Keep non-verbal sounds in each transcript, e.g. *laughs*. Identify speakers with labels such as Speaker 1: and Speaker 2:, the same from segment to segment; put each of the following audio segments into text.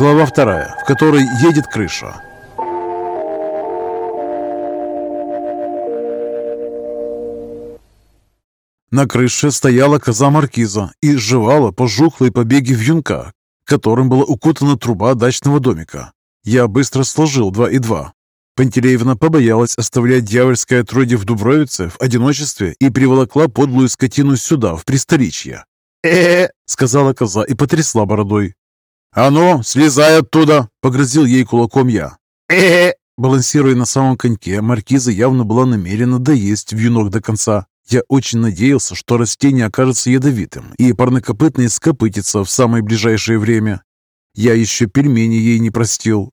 Speaker 1: Глава вторая, в которой едет крыша. На крыше стояла коза Маркиза и жевала пожухлые побеги вьюнка, которым была укутана труба дачного домика. Я быстро сложил два и два. Пантелеевна побоялась оставлять дьявольское отродье в Дубровице в одиночестве и приволокла подлую скотину сюда, в пристоличье. э сказала коза и потрясла бородой. «А ну, слезай оттуда!» — погрозил ей кулаком я. э Балансируя на самом коньке, маркиза явно была намерена доесть вьюнок до конца. Я очень надеялся, что растение окажется ядовитым и парнокопытное скопытится в самое ближайшее время. Я еще пельмени ей не простил.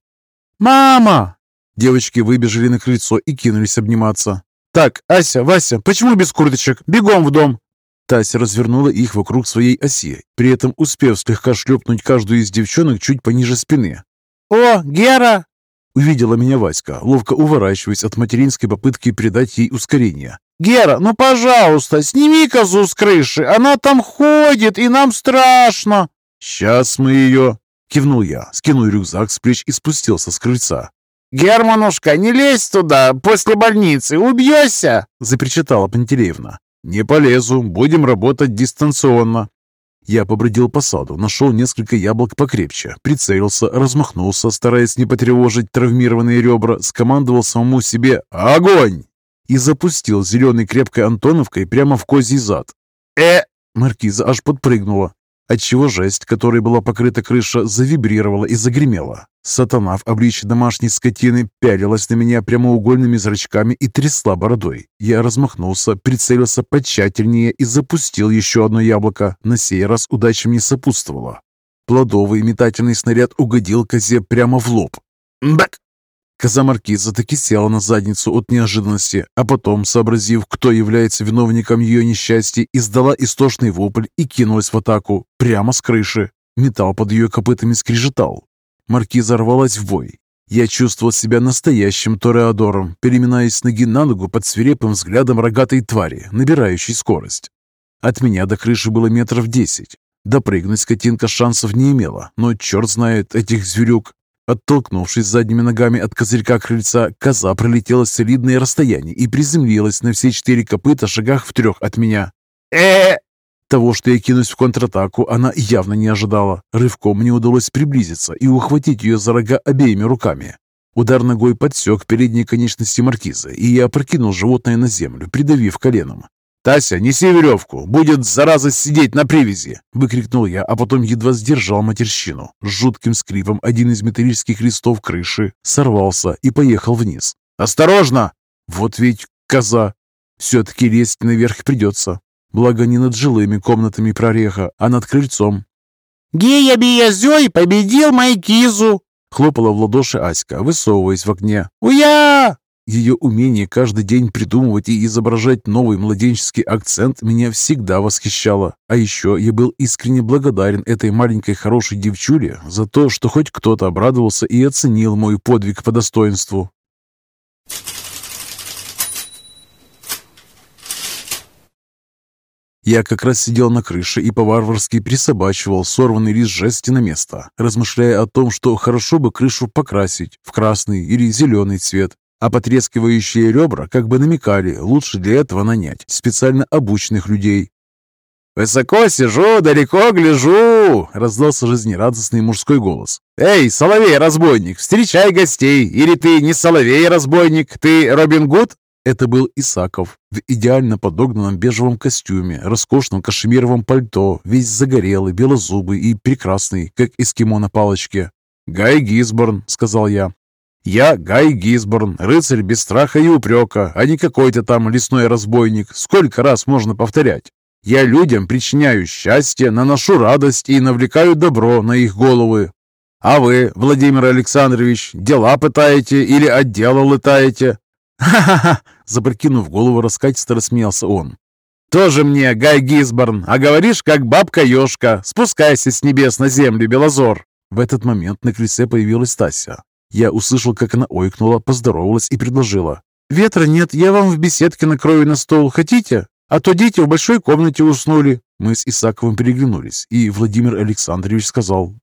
Speaker 1: «Мама!» Девочки выбежали на крыльцо и кинулись обниматься. «Так, Ася, Вася, почему без курточек? Бегом в дом!» Тася развернула их вокруг своей оси, при этом успев слегка шлепнуть каждую из девчонок чуть пониже спины. «О, Гера!» Увидела меня Васька, ловко уворачиваясь от материнской попытки придать ей ускорение. «Гера, ну пожалуйста, сними козу с крыши, она там ходит, и нам страшно!» «Сейчас мы ее...» — кивнул я, скинул рюкзак с плеч и спустился с крыльца. «Германушка, не лезь туда, после больницы, убьешься!» — запричитала Пантелеевна. «Не полезу, будем работать дистанционно». Я побродил по саду, нашел несколько яблок покрепче, прицелился, размахнулся, стараясь не потревожить травмированные ребра, скомандовал самому себе «Огонь!» и запустил зеленой крепкой антоновкой прямо в козий зад. «Э!» Маркиза аж подпрыгнула, отчего жесть, которой была покрыта крыша, завибрировала и загремела. Сатана в обличье домашней скотины пялилась на меня прямоугольными зрачками и трясла бородой. Я размахнулся, прицелился потщательнее и запустил еще одно яблоко. На сей раз удача мне сопутствовала. Плодовый метательный снаряд угодил козе прямо в лоб. «Бак!» Коза Маркиза таки села на задницу от неожиданности, а потом, сообразив, кто является виновником ее несчастья, издала истошный вопль и кинулась в атаку, прямо с крыши. Металл под ее копытами скрежетал. Маркиза рвалась в бой. Я чувствовал себя настоящим тореадором, переминаясь с ноги на ногу под свирепым взглядом рогатой твари, набирающей скорость. От меня до крыши было метров десять. Допрыгнуть скотинка шансов не имела, но черт знает этих зверюк. Оттолкнувшись задними ногами от козырька крыльца, коза пролетела солидное расстояние и приземлилась на все четыре копыта шагах в трех от меня. э Того, что я кинусь в контратаку, она явно не ожидала. Рывком мне удалось приблизиться и ухватить ее за рога обеими руками. Удар ногой подсек передние конечности маркиза, и я опрокинул животное на землю, придавив коленом. «Тася, неси веревку! Будет, зараза, сидеть на привязи!» — выкрикнул я, а потом едва сдержал матерщину. С жутким скрипом один из металлических листов крыши сорвался и поехал вниз. «Осторожно!» «Вот ведь коза!» «Все-таки лезть наверх придется. Благо не над жилыми комнатами прореха, а над крыльцом».
Speaker 2: «Гея Биязёй победил Майкизу!»
Speaker 1: Хлопала в ладоши Аська, высовываясь в окне.
Speaker 2: «Уя!»
Speaker 1: Ее умение каждый день придумывать и изображать новый младенческий акцент меня всегда восхищало. А еще я был искренне благодарен этой маленькой хорошей девчуле за то, что хоть кто-то обрадовался и оценил мой подвиг по достоинству. Я как раз сидел на крыше и по-варварски присобачивал сорванный лист жести на место, размышляя о том, что хорошо бы крышу покрасить в красный или зеленый цвет, а потрескивающие ребра как бы намекали, лучше для этого нанять специально обученных людей. «Высоко сижу, далеко гляжу!» — раздался жизнерадостный мужской голос. «Эй, соловей-разбойник, встречай гостей! Или ты не соловей-разбойник, ты Робин Гуд?» Это был Исаков в идеально подогнанном бежевом костюме, роскошном кашемировом пальто, весь загорелый, белозубый и прекрасный, как эскимо на палочке. «Гай Гисборн», — сказал я. «Я Гай Гисборн, рыцарь без страха и упрека, а не какой-то там лесной разбойник. Сколько раз можно повторять? Я людям причиняю счастье, наношу радость и навлекаю добро на их головы. А вы, Владимир Александрович, дела пытаете или от дела летаете?» «Ха-ха-ха!» *laughs* — запрокинув голову, раскатисто рассмеялся он. «Тоже мне, Гай Гисборн, а говоришь, как бабка-ешка. Спускайся с небес на землю, Белозор!» В этот момент на крыльце появилась Тася. Я услышал, как она ойкнула, поздоровалась и предложила. «Ветра нет, я вам в беседке накрою на стол. Хотите? А то дети в большой комнате уснули». Мы с Исаковым переглянулись, и Владимир Александрович сказал.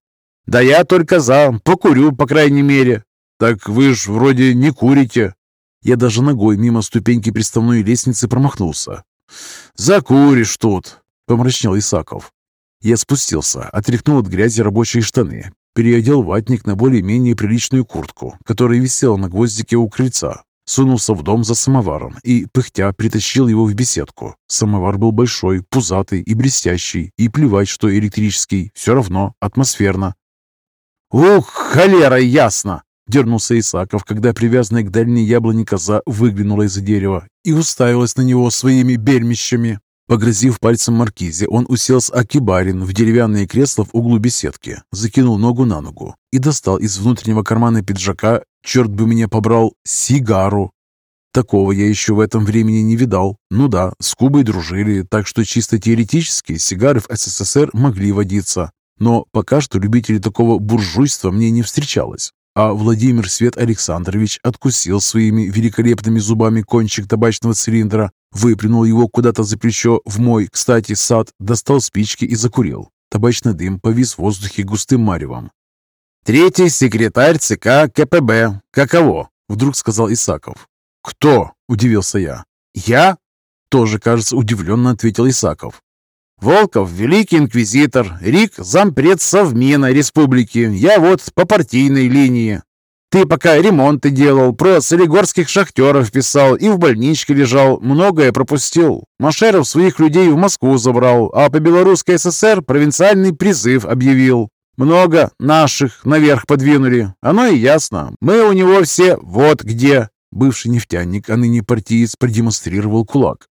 Speaker 2: «Да я только за, покурю, по крайней мере».
Speaker 1: «Так вы ж вроде не курите». Я даже ногой мимо ступеньки приставной лестницы промахнулся. «Закуришь тут», — помрачнел Исаков. Я спустился, отряхнул от грязи рабочие штаны, переодел ватник на более-менее приличную куртку, которая висела на гвоздике у крыльца, сунулся в дом за самоваром и, пыхтя, притащил его в беседку. Самовар был большой, пузатый и блестящий, и плевать, что электрический, все равно атмосферно.
Speaker 2: «Ух, холера, ясно!»
Speaker 1: Дернулся Исаков, когда привязанная к дальней яблоне коза выглянула из-за дерева и уставилась на него своими бельмищами. Погрозив пальцем маркизе, он уселся акибарин в деревянное кресло в углу беседки, закинул ногу на ногу и достал из внутреннего кармана пиджака, черт бы меня побрал, сигару. Такого я еще в этом времени не видал. Ну да, с Кубой дружили, так что чисто теоретически сигары в СССР могли водиться. Но пока что любителей такого буржуйства мне не встречалось. А Владимир Свет Александрович откусил своими великолепными зубами кончик табачного цилиндра, выплюнул его куда-то за плечо в мой, кстати, сад, достал спички и закурил. Табачный дым повис в воздухе густым маревом.
Speaker 2: «Третий секретарь ЦК КПБ. Каково?» — вдруг сказал Исаков.
Speaker 1: «Кто?» — удивился я.
Speaker 2: «Я?»
Speaker 1: — тоже, кажется, удивленно ответил Исаков.
Speaker 2: Волков – великий инквизитор, Рик – зампред Совмина республики, я вот по партийной линии. Ты пока ремонты делал, про солигорских шахтеров писал и в больничке лежал, многое пропустил. Машеров своих людей в Москву забрал, а по Белорусской ССР провинциальный призыв объявил. Много наших наверх подвинули. Оно и ясно. Мы у него все вот где.
Speaker 1: Бывший нефтяник, а ныне партиец, продемонстрировал кулак.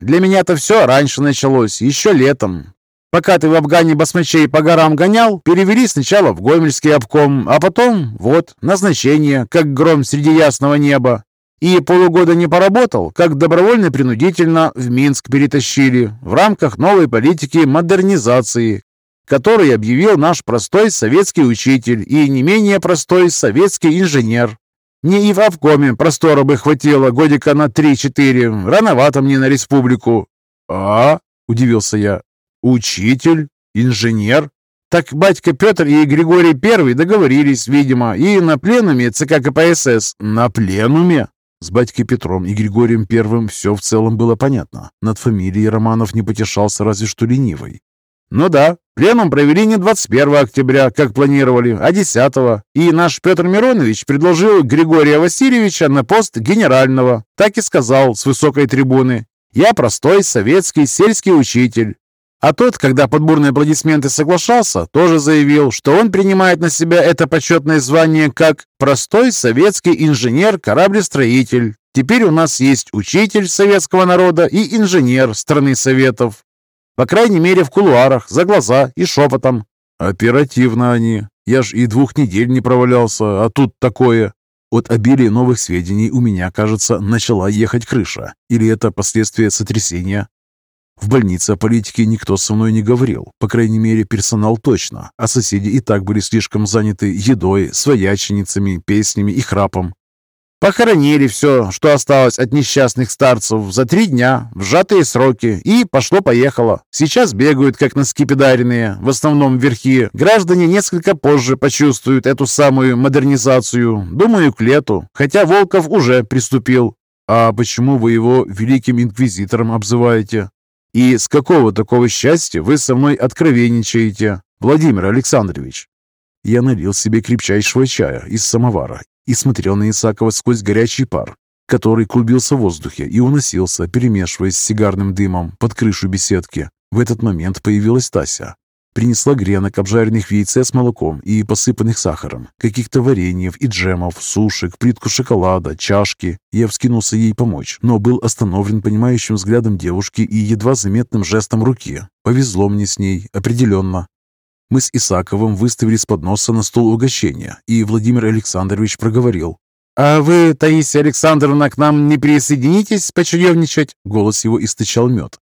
Speaker 2: Для меня-то все раньше началось, еще летом. Пока ты в Афгане басмачей по горам гонял, перевели сначала в Гомельский обком, а потом, вот, назначение, как гром среди ясного неба. И полугода не поработал, как добровольно-принудительно в Минск перетащили в рамках новой политики модернизации, который объявил наш простой советский учитель и не менее простой советский инженер. Мне и в обкоме простора бы хватило годика на три-четыре. Рановато мне на республику.
Speaker 1: А? Удивился я. Учитель? Инженер?
Speaker 2: Так батька Петр и Григорий Первый договорились, видимо, и на пленуме ЦК КПСС.
Speaker 1: На пленуме? С батькой Петром и Григорием Первым все в целом было понятно. Над фамилией Романов не потешался разве что ленивый.
Speaker 2: Ну да, пленум провели не 21 октября, как планировали, а 10 И наш Петр Миронович предложил Григория Васильевича на пост генерального. Так и сказал с высокой трибуны. Я простой советский сельский учитель. А тот, когда под бурные аплодисменты соглашался, тоже заявил, что он принимает на себя это почетное звание как «простой советский инженер-кораблестроитель». Теперь у нас есть учитель советского народа и инженер страны Советов. По крайней мере, в кулуарах, за глаза и шепотом.
Speaker 1: Оперативно они. Я ж и двух недель не провалялся, а тут такое. От обилия новых сведений у меня, кажется, начала ехать крыша. Или это последствия сотрясения? В больнице о политике никто со мной не говорил, по крайней мере, персонал точно, а соседи и так были слишком заняты едой, свояченицами, песнями и храпом.
Speaker 2: Похоронили все, что осталось от несчастных старцев, за три дня, в сжатые сроки, и пошло-поехало. Сейчас бегают, как на скипидаренные, в основном верхи. Граждане несколько позже почувствуют эту самую модернизацию, думаю, к лету, хотя Волков уже приступил.
Speaker 1: А почему вы его великим инквизитором обзываете? И с какого такого счастья вы со мной откровенничаете, Владимир Александрович? Я налил себе крепчайшего чая из самовара и смотрел на Исакова сквозь горячий пар, который клубился в воздухе и уносился, перемешиваясь с сигарным дымом под крышу беседки. В этот момент появилась Тася. Принесла гренок, обжаренных в яйце с молоком и посыпанных сахаром, каких-то вареньев и джемов, сушек, плитку шоколада, чашки. Я вскинулся ей помочь, но был остановлен понимающим взглядом девушки и едва заметным жестом руки. Повезло мне с ней, определенно. Мы с Исаковым выставили с подноса на стол угощения, и Владимир Александрович проговорил.
Speaker 2: «А вы, Таисия Александровна, к нам не присоединитесь почаевничать?» Голос его источал мед.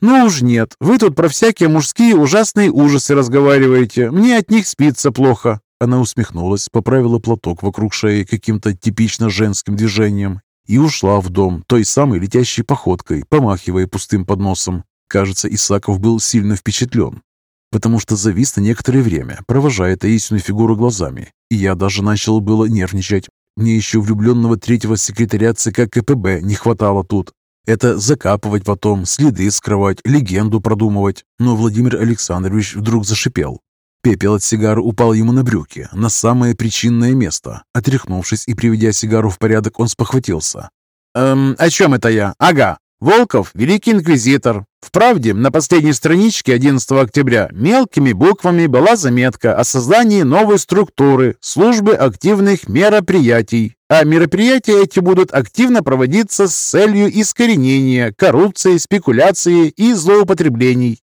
Speaker 2: «Ну уж нет, вы тут про всякие мужские ужасные ужасы разговариваете. Мне от них спится плохо».
Speaker 1: Она усмехнулась, поправила платок вокруг шеи каким-то типично женским движением и ушла в дом той самой летящей походкой, помахивая пустым подносом. Кажется, Исаков был сильно впечатлен. Потому что завис на некоторое время, провожая таинственную фигуру глазами. И я даже начал было нервничать. Мне еще влюбленного третьего секретаря ЦК КПБ не хватало тут. Это закапывать потом, следы скрывать, легенду продумывать. Но Владимир Александрович вдруг зашипел. Пепел от сигары упал ему на брюки, на самое причинное место. Отряхнувшись и приведя сигару в порядок, он спохватился. «Эм, о чем это я? Ага, Волков – великий инквизитор. В «Правде» на последней страничке 11 октября мелкими буквами была заметка о создании новой структуры службы активных мероприятий. А мероприятия эти будут активно проводиться с целью искоренения коррупции, спекуляции и злоупотреблений.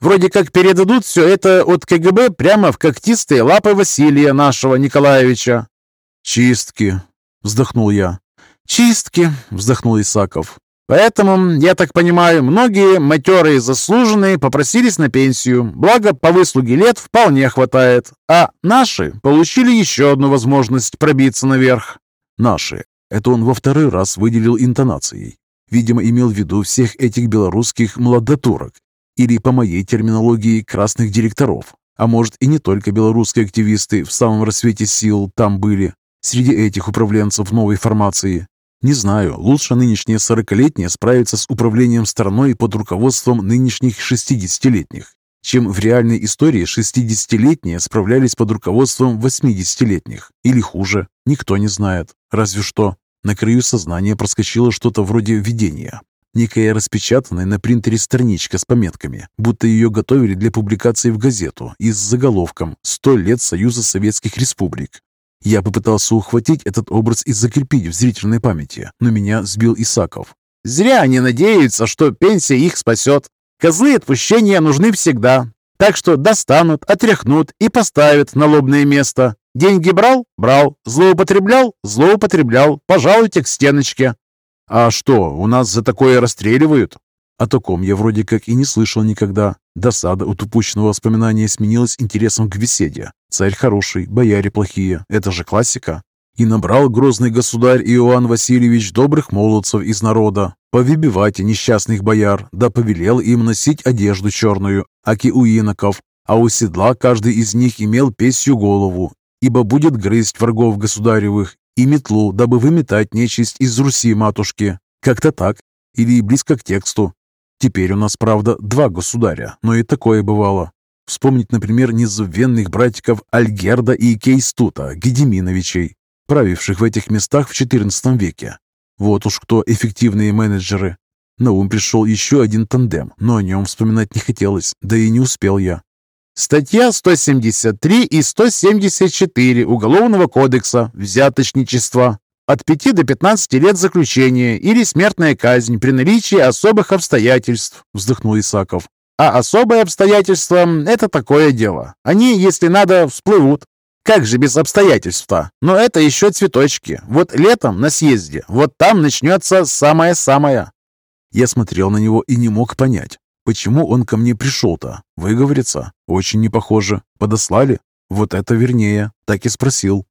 Speaker 1: Вроде как передадут все это от КГБ прямо в когтистые лапы Василия нашего Николаевича.
Speaker 2: «Чистки», — вздохнул я.
Speaker 1: «Чистки», — вздохнул Исаков. Поэтому, я так понимаю, многие матерые заслуженные попросились на пенсию, благо по выслуге лет вполне хватает, а наши получили еще одну возможность пробиться наверх.
Speaker 2: Наши. Это он во второй раз выделил интонацией. Видимо, имел в виду всех этих белорусских младотурок, или, по моей терминологии, красных директоров. А может, и не только белорусские активисты в самом рассвете сил там были, среди этих управленцев новой формации. Не знаю, лучше нынешние сорокалетние справятся с управлением страной под руководством нынешних шестидесятилетних, чем в реальной истории шестидесятилетние справлялись под руководством восьмидесятилетних. Или хуже, никто не знает. Разве что на краю сознания проскочило что-то вроде видения. Некая распечатанная на принтере страничка с пометками, будто ее готовили для публикации в газету и с заголовком «100 лет Союза Советских Республик». Я попытался ухватить этот образ и закрепить в зрительной памяти, но меня сбил Исаков.
Speaker 1: «Зря они надеются, что пенсия их спасет. Козлы отпущения нужны всегда. Так что достанут, отряхнут и поставят на лобное место. Деньги брал? Брал. Злоупотреблял? Злоупотреблял. Пожалуйте к стеночке».
Speaker 2: «А что, у нас за такое расстреливают?» О таком я вроде как и не слышал никогда. Досада от упущенного воспоминания сменилась интересом к беседе. Царь хороший, бояре плохие. Это же классика. И набрал грозный государь Иоанн Васильевич добрых молодцев из народа, повыбивать несчастных бояр, да повелел им носить одежду черную, аки у иноков, а у седла каждый из них имел песью голову, ибо будет грызть врагов государевых, и метлу, дабы выметать нечисть из Руси матушки. Как-то так, или близко к тексту. Теперь у нас, правда, два государя, но и такое бывало. Вспомнить, например, незабвенных братиков Альгерда и Кейстута Гедеминовичей, правивших в этих местах в XIV веке. Вот уж кто эффективные менеджеры. На ум пришел еще один тандем, но о нем вспоминать не хотелось, да и не успел я.
Speaker 1: Статья 173 и 174 Уголовного кодекса «Взяточничество». От 5 до 15 лет заключения или смертная казнь при наличии особых обстоятельств, вздохнул Исаков. А особые обстоятельства – это такое дело. Они, если надо, всплывут. Как же без обстоятельств-то? Но это еще цветочки. Вот летом на съезде, вот там начнется самое-самое.
Speaker 2: Я смотрел на него и не мог понять, почему он ко мне пришел-то. Выговориться? Очень не похоже. Подослали? Вот это вернее. Так и спросил.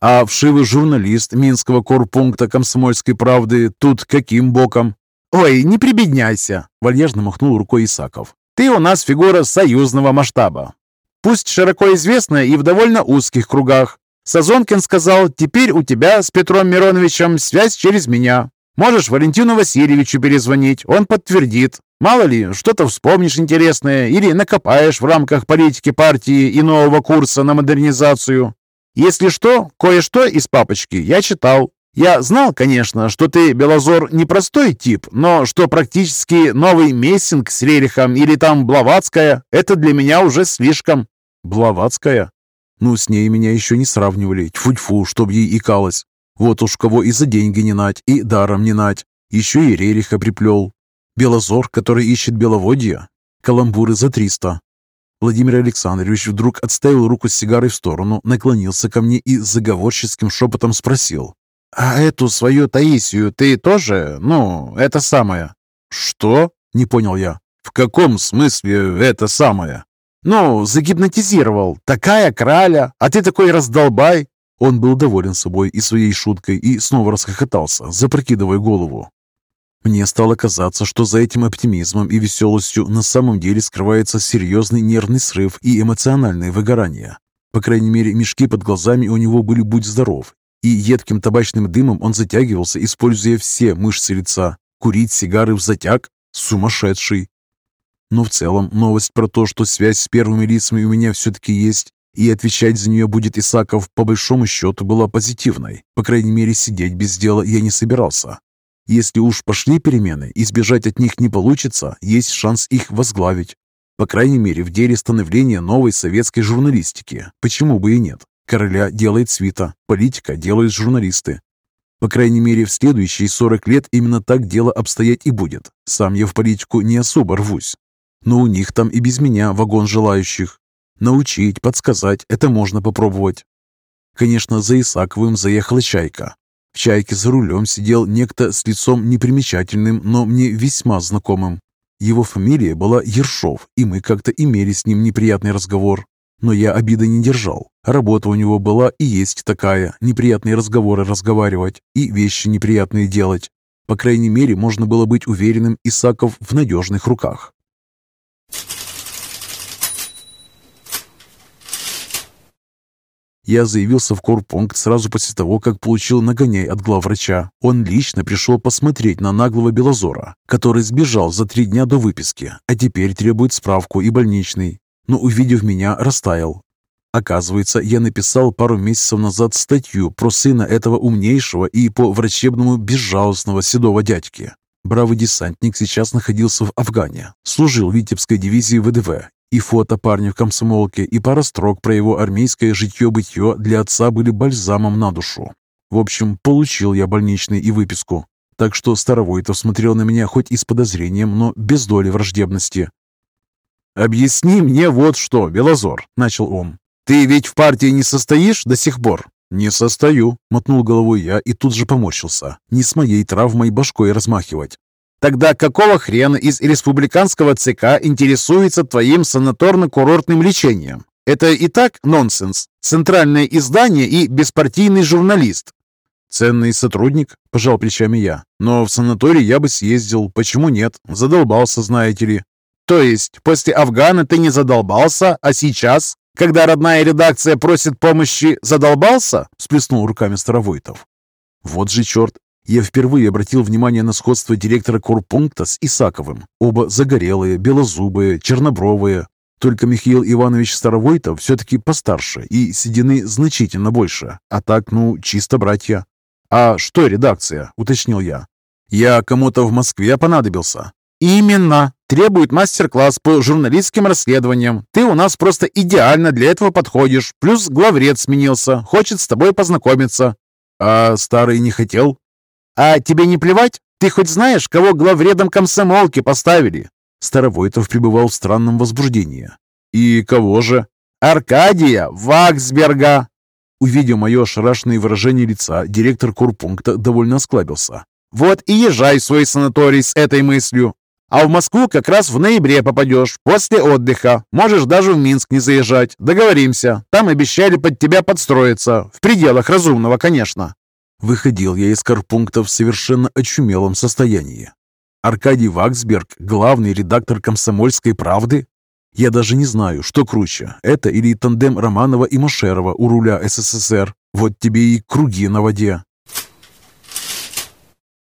Speaker 2: А вшивый журналист Минского корпункта «Комсомольской правды» тут каким боком?
Speaker 1: «Ой, не прибедняйся!» – вальяжно махнул рукой Исаков. «Ты у нас фигура союзного масштаба. Пусть широко известная и в довольно узких кругах. Сазонкин сказал, теперь у тебя с Петром Мироновичем связь через меня. Можешь Валентину Васильевичу перезвонить, он подтвердит. Мало ли, что-то вспомнишь интересное или накопаешь в рамках политики партии и нового курса на модернизацию. Если что, кое-что из папочки я читал. Я знал, конечно, что ты, Белозор, непростой тип, но что практически новый Мессинг с Рерихом или там Блаватская, это для меня уже слишком.
Speaker 2: Блаватская? Ну, с ней меня еще не сравнивали. Тьфу-тьфу, чтоб ей икалось. Вот уж кого и за деньги не нать, и даром не нать. Еще и Рериха приплел. Белозор, который ищет беловодья. Каламбуры за триста. Владимир Александрович вдруг отставил руку с сигарой в сторону, наклонился ко мне и заговорческим шепотом спросил.
Speaker 1: «А эту свою Таисию ты тоже, ну, это самое?»
Speaker 2: «Что?» — не понял я. «В каком смысле это самое?»
Speaker 1: «Ну, загипнотизировал. Такая краля, а ты такой раздолбай!»
Speaker 2: Он был доволен собой и своей шуткой и снова расхохотался, запрокидывая голову.
Speaker 1: Мне стало казаться, что за этим оптимизмом и веселостью на самом деле скрывается серьезный нервный срыв и эмоциональное выгорание. По крайней мере, мешки под глазами у него были будь здоров, и едким табачным дымом он затягивался, используя все мышцы лица. Курить сигары в затяг? Сумасшедший! Но в целом новость про то, что связь с первыми лицами у меня все-таки есть, и отвечать за нее будет Исаков, по большому счету была позитивной. По крайней мере, сидеть без дела я не собирался. Если уж пошли перемены, избежать от них не получится, есть шанс их возглавить. По крайней мере, в деле становления новой советской журналистики. Почему бы и нет? Короля делает свита, политика делают журналисты. По крайней мере, в следующие 40 лет именно так дело обстоять и будет. Сам я в политику не особо рвусь. Но у них там и без меня вагон желающих. Научить, подсказать – это можно попробовать. Конечно, за Исаковым заехала «Чайка». В «Чайке» за рулем сидел некто с лицом непримечательным, но мне весьма знакомым. Его фамилия была Ершов, и мы как-то имели с ним неприятный разговор. Но я обиды не держал. Работа у него была и есть такая, неприятные разговоры разговаривать и вещи неприятные делать. По крайней мере, можно было быть уверенным, Исаков в надежных руках. Я заявился в корпункт сразу после того, как получил нагоняй от главврача. Он лично пришел посмотреть на наглого Белозора, который сбежал за три дня до выписки, а теперь требует справку и больничный. Но, увидев меня, растаял. Оказывается, я написал пару месяцев назад статью про сына этого умнейшего и по врачебному безжалостного седого дядьки. Бравый десантник сейчас находился в Афгане, служил в Витебской дивизии ВДВ и фото парня в комсомолке, и пара строк про его армейское житье-бытье для отца были бальзамом на душу. В общем, получил я больничный и выписку. Так что Старовойтов смотрел на меня хоть и с подозрением, но без доли враждебности. «Объясни мне вот что, Белозор», — начал он. «Ты ведь в партии не состоишь до сих пор?» «Не состою», — мотнул головой я и тут же поморщился. «Не с моей травмой башкой размахивать. Тогда какого хрена из республиканского ЦК интересуется твоим санаторно-курортным лечением? Это и так нонсенс. Центральное издание и беспартийный журналист. Ценный сотрудник, пожал плечами я. Но в санаторий я бы съездил. Почему нет? Задолбался, знаете ли. То есть после Афгана ты не задолбался, а сейчас, когда родная редакция просит помощи, задолбался? Сплеснул руками Старовойтов. Вот же черт, я впервые обратил внимание на сходство директора корпункта с Исаковым. Оба загорелые, белозубые, чернобровые. Только Михаил Иванович Старовойтов все-таки постарше и седины значительно больше. А так, ну, чисто братья. «А что редакция?» – уточнил я. «Я кому-то в Москве понадобился». «Именно. Требует мастер-класс по журналистским расследованиям. Ты у нас просто идеально для этого подходишь. Плюс главред сменился. Хочет с тобой познакомиться». «А старый не хотел?» «А тебе не плевать? Ты хоть знаешь, кого главредом комсомолки поставили?» Старовойтов пребывал в странном возбуждении. «И кого же?» «Аркадия Ваксберга!» Увидев мое ошарашенное выражение лица, директор курпункта довольно осклабился. «Вот и езжай в свой санаторий с этой мыслью. А в Москву как раз в ноябре попадешь, после отдыха. Можешь даже в Минск не заезжать. Договоримся. Там обещали под тебя подстроиться. В пределах разумного, конечно». Выходил я из карпункта в совершенно очумелом состоянии. Аркадий Ваксберг, главный редактор «Комсомольской правды»? Я даже не знаю, что круче, это или тандем Романова и Машерова у руля СССР. Вот тебе и круги на воде.